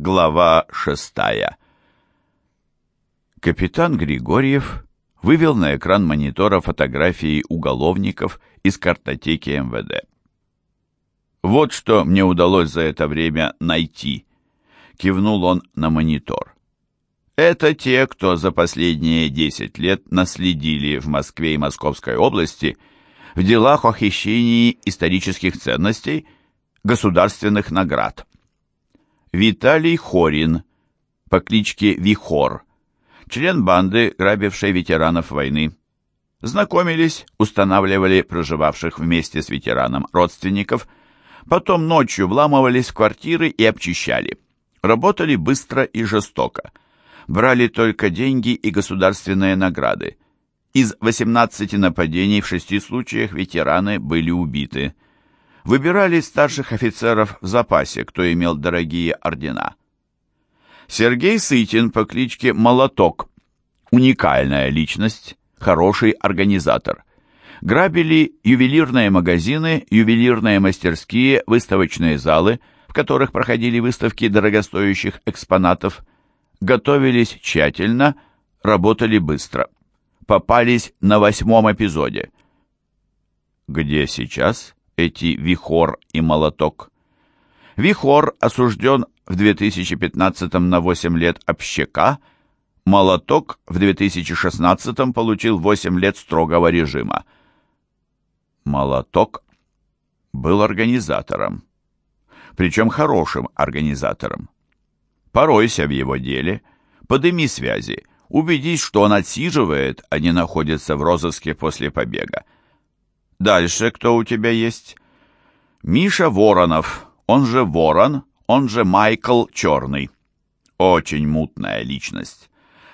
Глава шестая. Капитан Григорьев вывел на экран монитора фотографии уголовников из картотеки МВД. «Вот что мне удалось за это время найти», — кивнул он на монитор. «Это те, кто за последние 10 лет наследили в Москве и Московской области в делах о хищении исторических ценностей, государственных наград». Виталий Хорин по кличке Вихор, член банды, грабившей ветеранов войны. Знакомились, устанавливали проживавших вместе с ветераном родственников, потом ночью вламывались в квартиры и обчищали. Работали быстро и жестоко. Брали только деньги и государственные награды. Из 18 нападений в шести случаях ветераны были убиты – выбирали старших офицеров в запасе, кто имел дорогие ордена. Сергей Сытин по кличке Молоток. Уникальная личность, хороший организатор. Грабили ювелирные магазины, ювелирные мастерские, выставочные залы, в которых проходили выставки дорогостоящих экспонатов. Готовились тщательно, работали быстро. Попались на восьмом эпизоде. Где сейчас? Эти Вихор и Молоток. Вихор осужден в 2015 на 8 лет общака, Молоток в 2016 получил 8 лет строгого режима. Молоток был организатором, причем хорошим организатором. Поройся в его деле, подыми связи, убедись, что он отсиживает, а не находится в розыске после побега. Дальше кто у тебя есть? Миша Воронов, он же Ворон, он же Майкл Черный. Очень мутная личность.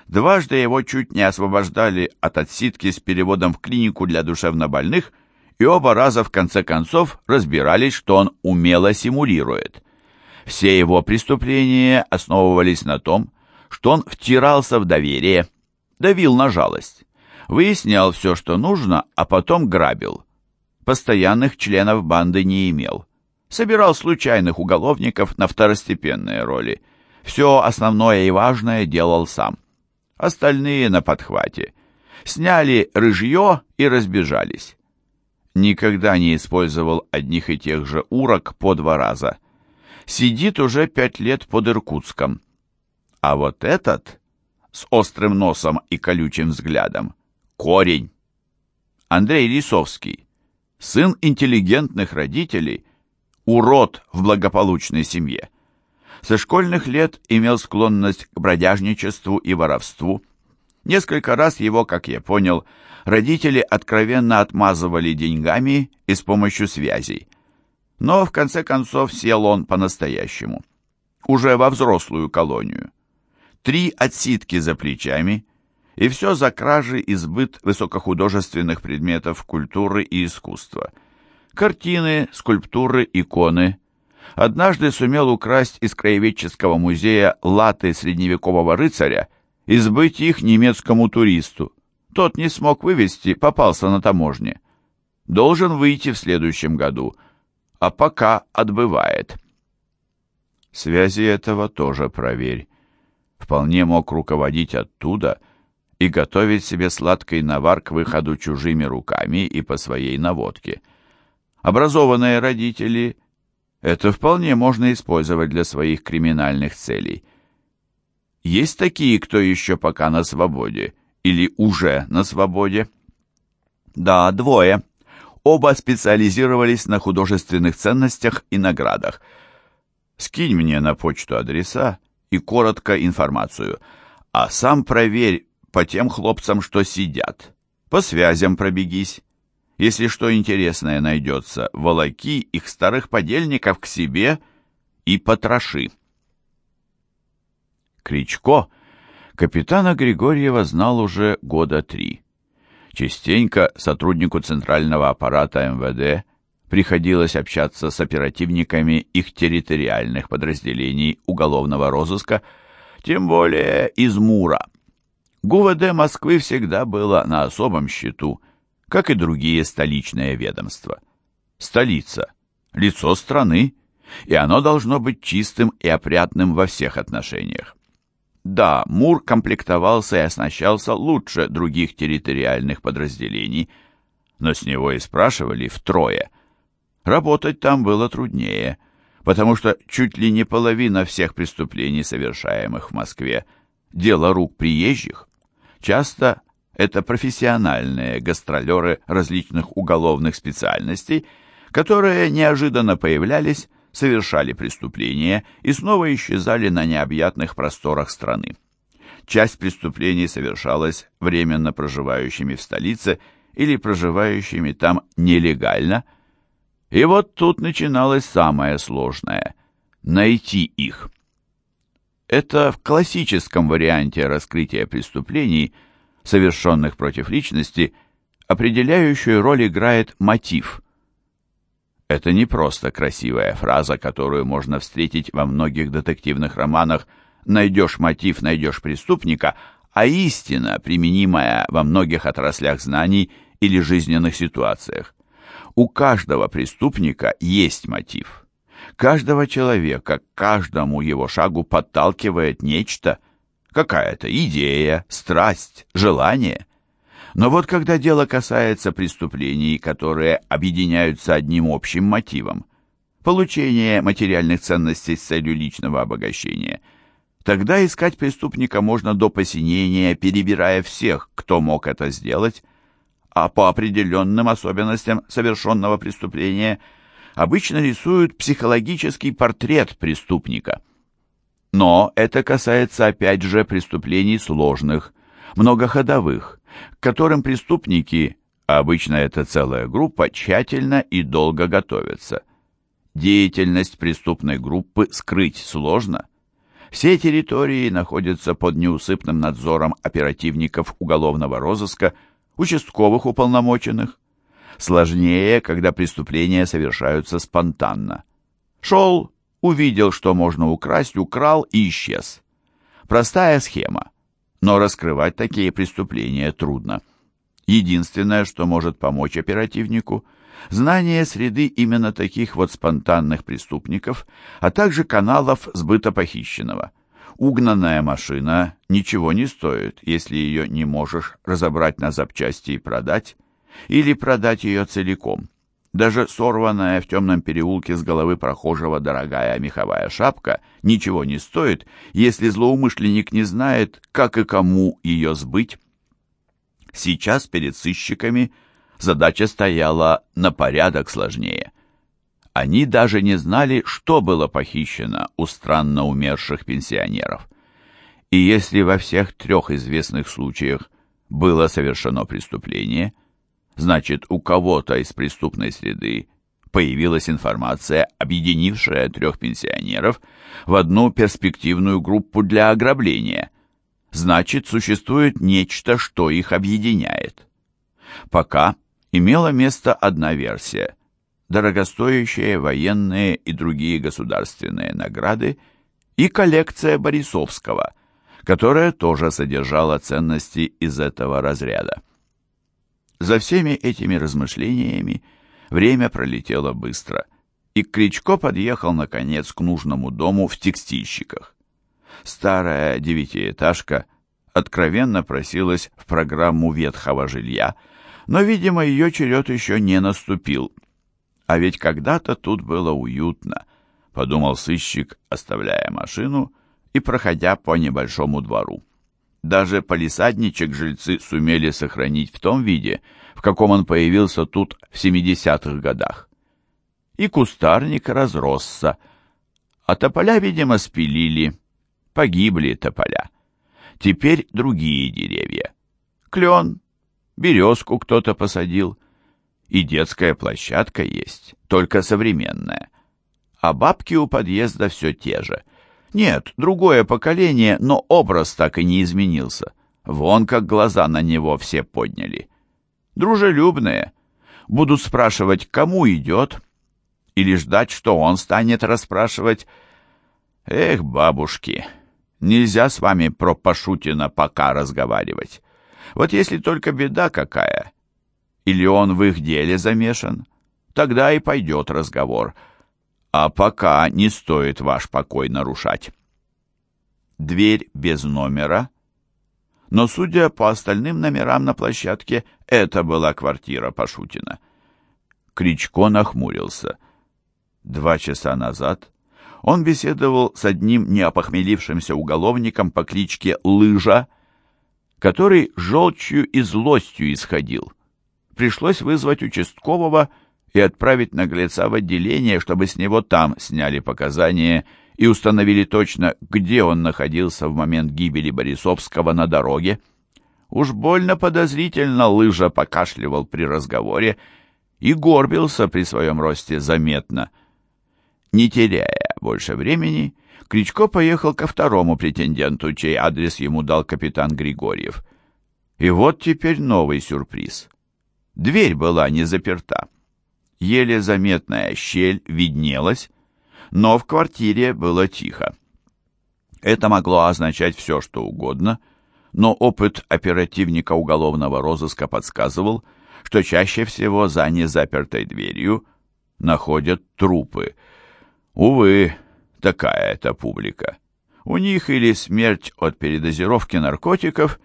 Дважды его чуть не освобождали от отсидки с переводом в клинику для душевнобольных, и оба раза в конце концов разбирались, что он умело симулирует. Все его преступления основывались на том, что он втирался в доверие, давил на жалость, выяснял все, что нужно, а потом грабил постоянных членов банды не имел. Собирал случайных уголовников на второстепенные роли. Все основное и важное делал сам. Остальные на подхвате. Сняли рыжье и разбежались. Никогда не использовал одних и тех же урок по два раза. Сидит уже пять лет под Иркутском. А вот этот, с острым носом и колючим взглядом, корень. Андрей Лисовский сын интеллигентных родителей, урод в благополучной семье. Со школьных лет имел склонность к бродяжничеству и воровству. Несколько раз его, как я понял, родители откровенно отмазывали деньгами и с помощью связей. Но в конце концов сел он по-настоящему. Уже во взрослую колонию. Три отсидки за плечами – и все за кражи и сбыт высокохудожественных предметов культуры и искусства. Картины, скульптуры, иконы. Однажды сумел украсть из краеведческого музея латы средневекового рыцаря и сбыть их немецкому туристу. Тот не смог вывести, попался на таможне. Должен выйти в следующем году, а пока отбывает. Связи этого тоже проверь. Вполне мог руководить оттуда, и готовить себе сладкий навар к выходу чужими руками и по своей наводке. Образованные родители это вполне можно использовать для своих криминальных целей. Есть такие, кто еще пока на свободе или уже на свободе? Да, двое. Оба специализировались на художественных ценностях и наградах. Скинь мне на почту адреса и коротко информацию, а сам проверь, по тем хлопцам, что сидят. По связям пробегись. Если что интересное найдется, волоки их старых подельников к себе и потроши. Кричко капитана Григорьева знал уже года три. Частенько сотруднику центрального аппарата МВД приходилось общаться с оперативниками их территориальных подразделений уголовного розыска, тем более из Мура – ГУВД Москвы всегда было на особом счету, как и другие столичные ведомства. Столица – лицо страны, и оно должно быть чистым и опрятным во всех отношениях. Да, Мур комплектовался и оснащался лучше других территориальных подразделений, но с него и спрашивали втрое. Работать там было труднее, потому что чуть ли не половина всех преступлений, совершаемых в Москве, дело рук приезжих. Часто это профессиональные гастролеры различных уголовных специальностей, которые неожиданно появлялись совершали преступления и снова исчезали на необъятных просторах страны. Часть преступлений совершалась временно проживающими в столице или проживающими там нелегально. И вот тут начиналось самое сложное – найти их. Это в классическом варианте раскрытия преступлений, совершенных против личности, определяющую роль играет мотив – это не просто красивая фраза, которую можно встретить во многих детективных романах «найдешь мотив, найдешь преступника», а истина, применимая во многих отраслях знаний или жизненных ситуациях. У каждого преступника есть мотив. Каждого человека, каждому его шагу подталкивает нечто, какая-то идея, страсть, желание – но вот когда дело касается преступлений, которые объединяются одним общим мотивом – получение материальных ценностей с целью личного обогащения – Тогда искать преступника можно до посинения, перебирая всех, кто мог это сделать, а по определенным особенностям совершенного преступления обычно рисуют психологический портрет преступника. Но это касается опять же преступлений сложных, многоходовых, к которым преступники, а обычно это целая группа, тщательно и долго готовятся. Деятельность преступной группы скрыть сложно. Все территории находятся под неусыпным надзором оперативников уголовного розыска, участковых уполномоченных. Сложнее, когда преступления совершаются спонтанно. Шел, увидел, что можно украсть, украл и исчез. Простая схема но раскрывать такие преступления трудно. Единственное, что может помочь оперативнику – знание среды именно таких вот спонтанных преступников, а также каналов сбыта похищенного. Угнанная машина ничего не стоит, если ее не можешь разобрать на запчасти и продать, или продать ее целиком. Даже сорванная в темном переулке с головы прохожего дорогая меховая шапка ничего не стоит, если злоумышленник не знает, как и кому ее сбыть. Сейчас перед сыщиками задача стояла на порядок сложнее. Они даже не знали, что было похищено у странно умерших пенсионеров. И если во всех трех известных случаях было совершено преступление – Значит, у кого-то из преступной среды появилась информация, объединившая трех пенсионеров в одну перспективную группу для ограбления. Значит, существует нечто, что их объединяет. Пока имела место одна версия – дорогостоящие военные и другие государственные награды и коллекция Борисовского, которая тоже содержала ценности из этого разряда. За всеми этими размышлениями время пролетело быстро, и Кричко подъехал, наконец, к нужному дому в текстильщиках. Старая девятиэтажка откровенно просилась в программу ветхого жилья, но, видимо, ее черед еще не наступил. А ведь когда-то тут было уютно, подумал сыщик, оставляя машину и проходя по небольшому двору. Даже полисадничек жильцы сумели сохранить в том виде, в каком он появился тут в 70-х годах. И кустарник разросся, а тополя, видимо, спилили. Погибли тополя. Теперь другие деревья. Клен, березку кто-то посадил. И детская площадка есть, только современная. А бабки у подъезда все те же — нет, другое поколение, но образ так и не изменился. Вон как глаза на него все подняли. Дружелюбные. Будут спрашивать, кому идет, или ждать, что он станет расспрашивать. Эх, бабушки, нельзя с вами про Пашутина пока разговаривать. Вот если только беда какая, или он в их деле замешан, тогда и пойдет разговор — А пока не стоит ваш покой нарушать. Дверь без номера, но, судя по остальным номерам на площадке, это была квартира Пашутина. Кричко нахмурился. Два часа назад он беседовал с одним неопохмелившимся уголовником по кличке Лыжа, который желчью и злостью исходил. Пришлось вызвать участкового и отправить наглеца в отделение, чтобы с него там сняли показания и установили точно, где он находился в момент гибели Борисовского на дороге. Уж больно подозрительно лыжа покашливал при разговоре и горбился при своем росте заметно. Не теряя больше времени, Кричко поехал ко второму претенденту, чей адрес ему дал капитан Григорьев. И вот теперь новый сюрприз. Дверь была не заперта еле заметная щель виднелась, но в квартире было тихо. Это могло означать все, что угодно, но опыт оперативника уголовного розыска подсказывал, что чаще всего за незапертой дверью находят трупы. Увы, такая это публика. У них или смерть от передозировки наркотиков,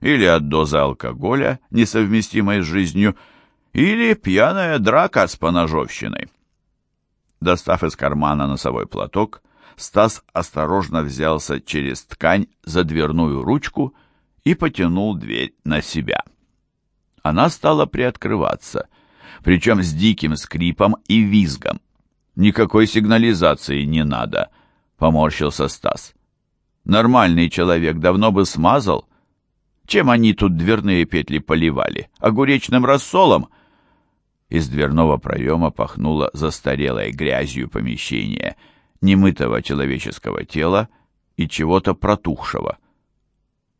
или от дозы алкоголя, несовместимой с жизнью, или пьяная драка с поножовщиной. Достав из кармана носовой платок, Стас осторожно взялся через ткань за дверную ручку и потянул дверь на себя. Она стала приоткрываться, причем с диким скрипом и визгом. «Никакой сигнализации не надо», — поморщился Стас. «Нормальный человек давно бы смазал. Чем они тут дверные петли поливали? Огуречным рассолом?» Из дверного проема пахнуло застарелой грязью помещения, немытого человеческого тела и чего-то протухшего.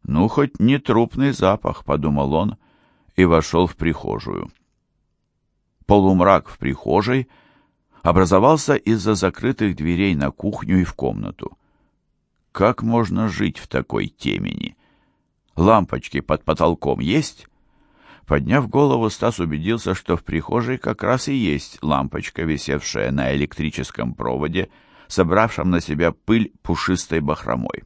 «Ну, хоть не трупный запах», — подумал он, и вошел в прихожую. Полумрак в прихожей образовался из-за закрытых дверей на кухню и в комнату. Как можно жить в такой темени? Лампочки под потолком есть? Подняв голову, Стас убедился, что в прихожей как раз и есть лампочка, висевшая на электрическом проводе, собравшем на себя пыль пушистой бахромой.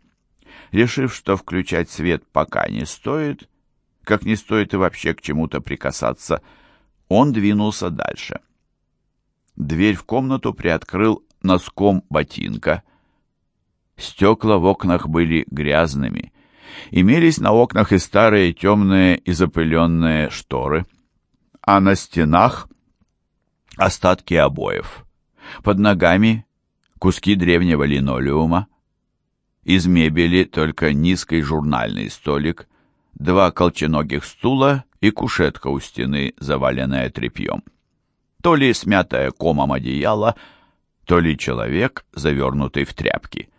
Решив, что включать свет пока не стоит, как не стоит и вообще к чему-то прикасаться, он двинулся дальше. Дверь в комнату приоткрыл носком ботинка. Стекла в окнах были грязными, Имелись на окнах и старые темные и запыленные шторы, а на стенах остатки обоев. Под ногами куски древнего линолеума. Из мебели только низкий журнальный столик, два колченогих стула и кушетка у стены, заваленная тряпьем. То ли смятая комом одеяло, то ли человек, завернутый в тряпки.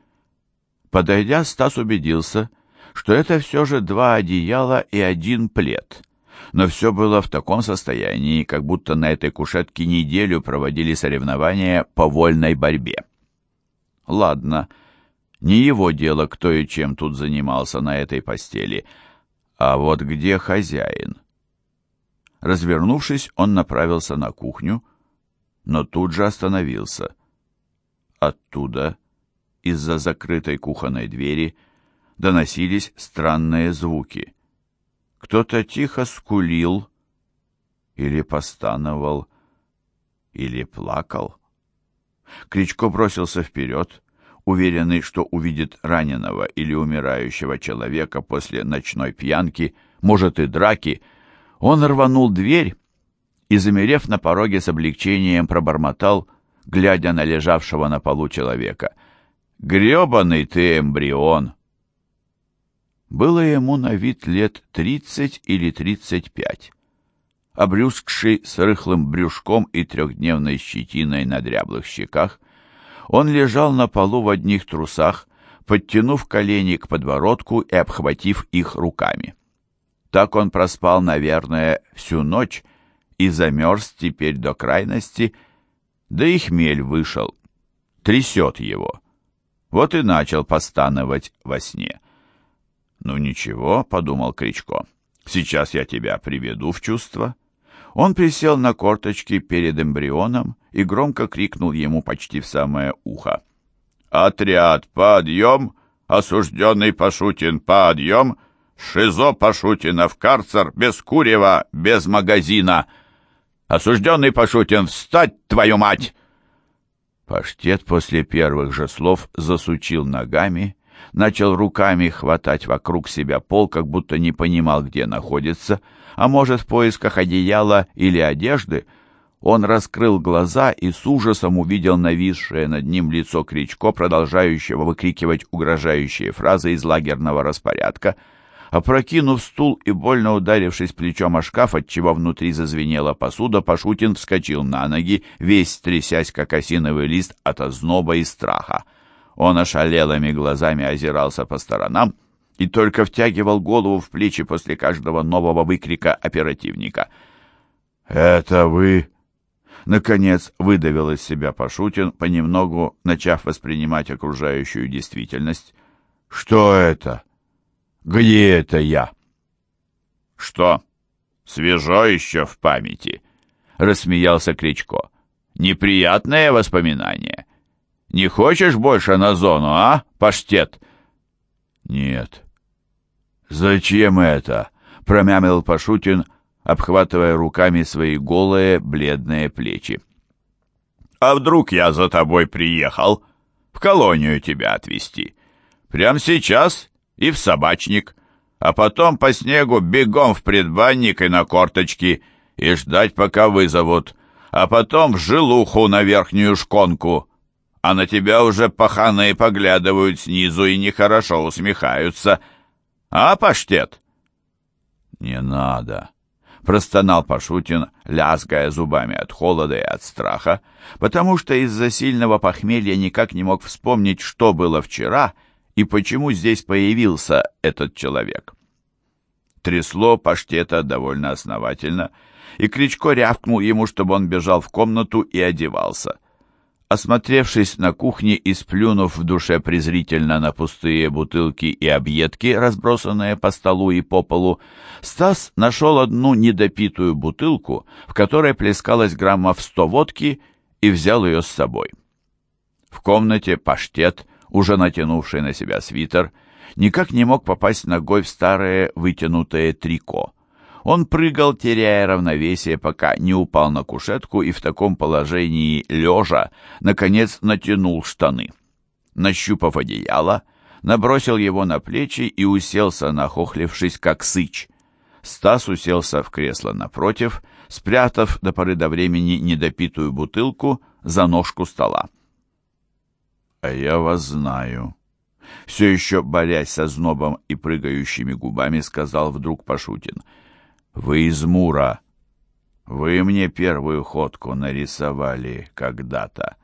Подойдя, Стас убедился — что это все же два одеяла и один плед. Но все было в таком состоянии, как будто на этой кушетке неделю проводили соревнования по вольной борьбе. Ладно, не его дело, кто и чем тут занимался на этой постели. А вот где хозяин? Развернувшись, он направился на кухню, но тут же остановился. Оттуда, из-за закрытой кухонной двери, доносились странные звуки. Кто-то тихо скулил или постановал, или плакал. Кричко бросился вперед, уверенный, что увидит раненого или умирающего человека после ночной пьянки, может и драки. Он рванул дверь и, замерев на пороге с облегчением, пробормотал, глядя на лежавшего на полу человека. «Гребаный ты эмбрион!» Было ему на вид лет тридцать или тридцать пять. Обрюзгший с рыхлым брюшком и трехдневной щетиной на дряблых щеках, он лежал на полу в одних трусах, подтянув колени к подбородку и обхватив их руками. Так он проспал, наверное, всю ночь и замерз теперь до крайности, да и хмель вышел, трясет его. Вот и начал постановать во сне. «Ну ничего», — подумал Кричко, — «сейчас я тебя приведу в чувство». Он присел на корточки перед эмбрионом и громко крикнул ему почти в самое ухо. «Отряд, подъем! Осужденный Пашутин, подъем! Шизо Пашутина в карцер, без курева, без магазина! Осужденный Пашутин, встать, твою мать!» Паштет после первых же слов засучил ногами, начал руками хватать вокруг себя пол, как будто не понимал, где находится, а может, в поисках одеяла или одежды. Он раскрыл глаза и с ужасом увидел нависшее над ним лицо Кричко, продолжающего выкрикивать угрожающие фразы из лагерного распорядка — Опрокинув стул и больно ударившись плечом о шкаф, отчего внутри зазвенела посуда, Пашутин вскочил на ноги, весь трясясь, как осиновый лист от озноба и страха. Он ошалелыми глазами озирался по сторонам и только втягивал голову в плечи после каждого нового выкрика оперативника. «Это вы?» Наконец выдавил из себя Пашутин, понемногу начав воспринимать окружающую действительность. «Что это?» Где это я? Что? Свежо еще в памяти, рассмеялся Кричко. Неприятное воспоминание. Не хочешь больше на зону, а, паштет? Нет. Зачем это? промямлил Пашутин, обхватывая руками свои голые бледные плечи. А вдруг я за тобой приехал? В колонию тебя отвезти. Прямо сейчас и в собачник, а потом по снегу бегом в предбанник и на корточки, и ждать, пока вызовут, а потом в жилуху на верхнюю шконку, а на тебя уже паханы поглядывают снизу и нехорошо усмехаются. А, паштет? Не надо, простонал Пашутин, лязгая зубами от холода и от страха, потому что из-за сильного похмелья никак не мог вспомнить, что было вчера — и почему здесь появился этот человек. Трясло паштета довольно основательно, и Кричко рявкнул ему, чтобы он бежал в комнату и одевался. Осмотревшись на кухне и сплюнув в душе презрительно на пустые бутылки и объедки, разбросанные по столу и по полу, Стас нашел одну недопитую бутылку, в которой плескалось граммов сто водки, и взял ее с собой. В комнате паштет уже натянувший на себя свитер, никак не мог попасть ногой в старое вытянутое трико. Он прыгал, теряя равновесие, пока не упал на кушетку и в таком положении лежа, наконец, натянул штаны. Нащупав одеяло, набросил его на плечи и уселся, нахохлившись, как сыч. Стас уселся в кресло напротив, спрятав до поры до времени недопитую бутылку за ножку стола. «А я вас знаю». Все еще борясь со знобом и прыгающими губами, сказал вдруг Пашутин. «Вы из Мура. Вы мне первую ходку нарисовали когда-то».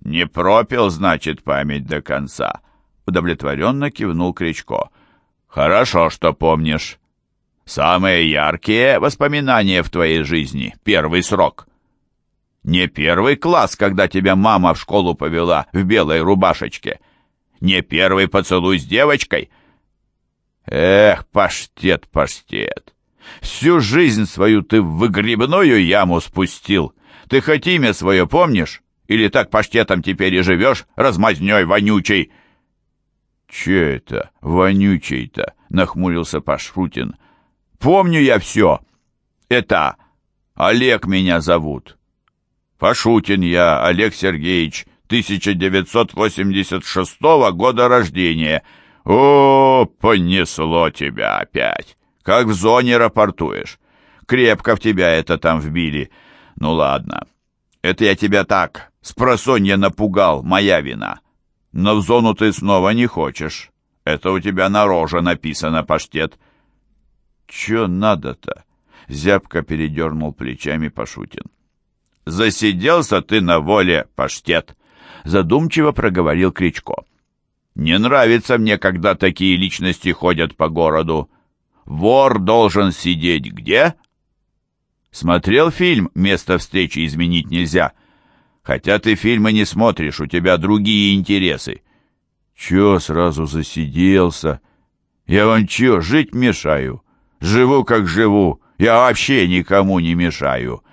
«Не пропил, значит, память до конца», — удовлетворенно кивнул Кричко. «Хорошо, что помнишь. Самые яркие воспоминания в твоей жизни — первый срок». Не первый класс, когда тебя мама в школу повела в белой рубашечке. Не первый поцелуй с девочкой. Эх, паштет, паштет. Всю жизнь свою ты в выгребную яму спустил. Ты хоть имя свое помнишь? Или так паштетом теперь и живешь, размазней вонючей? Че это, вонючий-то? Нахмурился Пашрутин. Помню я все. Это Олег меня зовут. Пашутин я, Олег Сергеевич, 1986 года рождения. О, понесло тебя опять. Как в зоне рапортуешь. Крепко в тебя это там вбили. Ну ладно. Это я тебя так, с просонья напугал, моя вина. Но в зону ты снова не хочешь. Это у тебя на роже написано, паштет. Че надо-то? Зябко передернул плечами Пашутин. «Засиделся ты на воле, паштет», — задумчиво проговорил Кричко. «Не нравится мне, когда такие личности ходят по городу. Вор должен сидеть где?» «Смотрел фильм «Место встречи изменить нельзя»?» «Хотя ты фильмы не смотришь, у тебя другие интересы». «Чё сразу засиделся? Я вам чё, жить мешаю? Живу, как живу. Я вообще никому не мешаю».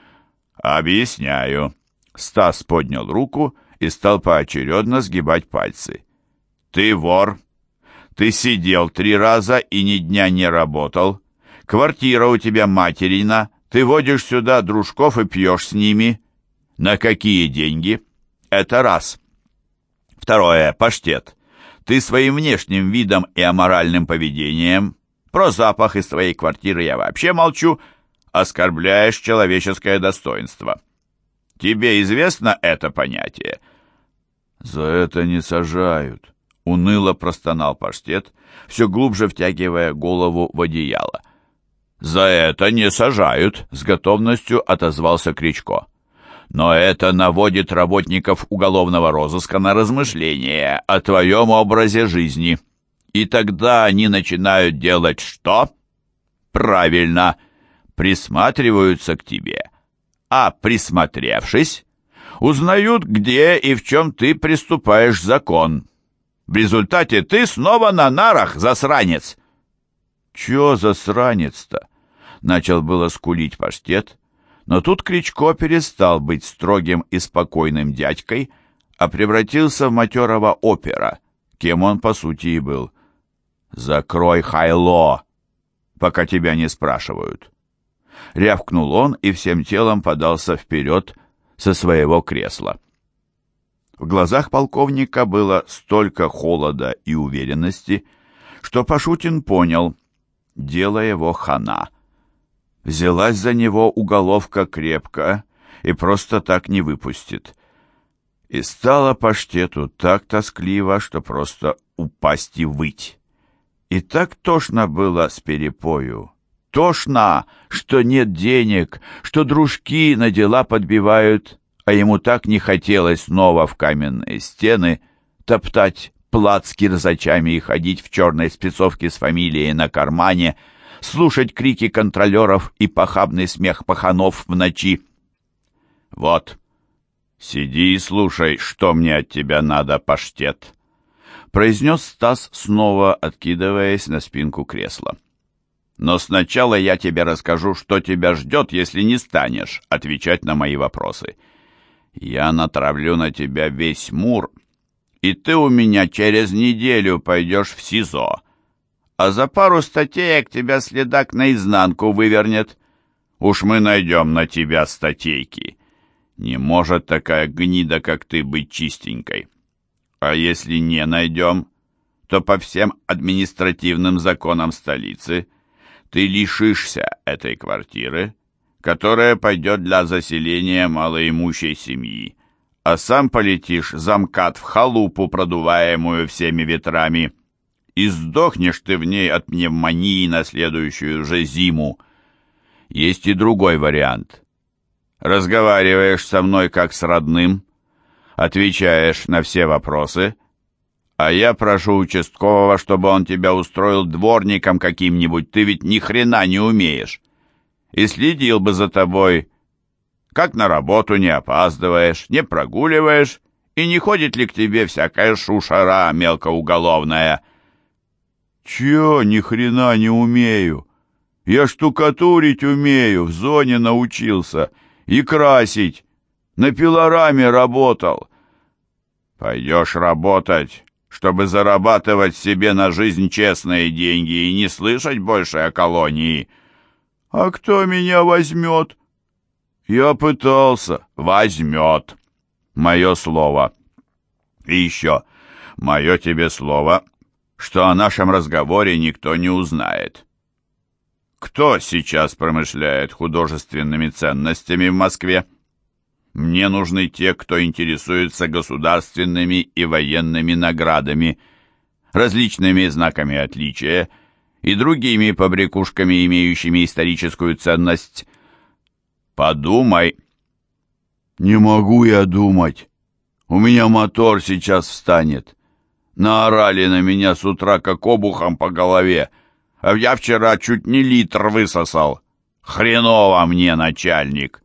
«Объясняю». Стас поднял руку и стал поочередно сгибать пальцы. «Ты вор. Ты сидел три раза и ни дня не работал. Квартира у тебя материна. Ты водишь сюда дружков и пьешь с ними. На какие деньги? Это раз. Второе. Паштет. Ты своим внешним видом и аморальным поведением, про запах из твоей квартиры я вообще молчу, оскорбляешь человеческое достоинство. Тебе известно это понятие? За это не сажают. Уныло простонал паштет, все глубже втягивая голову в одеяло. «За это не сажают», — с готовностью отозвался Кричко. «Но это наводит работников уголовного розыска на размышления о твоем образе жизни. И тогда они начинают делать что? Правильно, присматриваются к тебе. А присмотревшись, узнают, где и в чем ты приступаешь закон. В результате ты снова на нарах, засранец. Чё засранец-то? Начал было скулить паштет, но тут Кричко перестал быть строгим и спокойным дядькой, а превратился в матерого опера, кем он по сути и был. «Закрой хайло, пока тебя не спрашивают». Рявкнул он и всем телом подался вперед со своего кресла. В глазах полковника было столько холода и уверенности, что Пашутин понял, дело его хана. Взялась за него уголовка крепко и просто так не выпустит. И стало паштету так тоскливо, что просто упасть и выть. И так тошно было с перепою. Тошно, что нет денег, что дружки на дела подбивают, а ему так не хотелось снова в каменные стены топтать плат с кирзачами и ходить в черной спецовке с фамилией на кармане, слушать крики контролеров и похабный смех паханов в ночи. «Вот, сиди и слушай, что мне от тебя надо, паштет», — произнес Стас, снова откидываясь на спинку кресла. «Но сначала я тебе расскажу, что тебя ждет, если не станешь отвечать на мои вопросы. Я натравлю на тебя весь мур, и ты у меня через неделю пойдешь в СИЗО, а за пару статеек тебя следак наизнанку вывернет. Уж мы найдем на тебя статейки. Не может такая гнида, как ты, быть чистенькой». А если не найдем, то по всем административным законам столицы ты лишишься этой квартиры, которая пойдет для заселения малоимущей семьи, а сам полетишь замкат в халупу, продуваемую всеми ветрами, и сдохнешь ты в ней от пневмонии на следующую же зиму. Есть и другой вариант. Разговариваешь со мной как с родным, отвечаешь на все вопросы, а я прошу участкового, чтобы он тебя устроил дворником каким-нибудь, ты ведь ни хрена не умеешь. И следил бы за тобой, как на работу не опаздываешь, не прогуливаешь, и не ходит ли к тебе всякая шушара мелкоуголовная. Чё, ни хрена не умею? Я штукатурить умею, в зоне научился, и красить, на пилораме работал. Пойдешь работать, чтобы зарабатывать себе на жизнь честные деньги и не слышать больше о колонии. А кто меня возьмет? Я пытался. Возьмет. Мое слово. И еще, мое тебе слово, что о нашем разговоре никто не узнает. Кто сейчас промышляет художественными ценностями в Москве? Мне нужны те, кто интересуется государственными и военными наградами, различными знаками отличия и другими побрякушками, имеющими историческую ценность. Подумай. Не могу я думать. У меня мотор сейчас встанет. Наорали на меня с утра как обухом по голове, а я вчера чуть не литр высосал. Хреново мне, начальник.